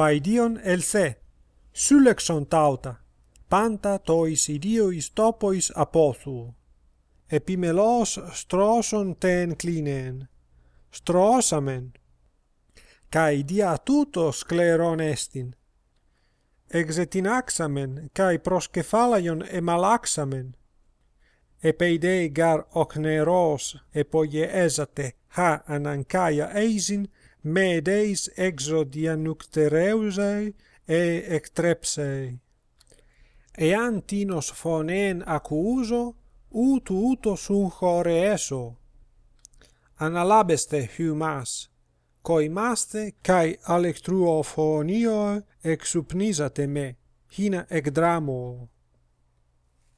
paidion el se, sylexon tauta, panta tois idiois topois apothu. Epimelos stroson ten clinen, strosamen, cae dia tuto scleron estin. Exetinaxamen, cae proskefalaion emalaxamen. Epeidei gar ocneros, epoie esate, ha anancaia eisin, me medeis exodia dianuctereusei e ectrepsei. E antinos phonen acuuso, ut uto sun chore eso. Analabeste humas, coimaste cae alectruophonio exupnisate me, hina ec dramo.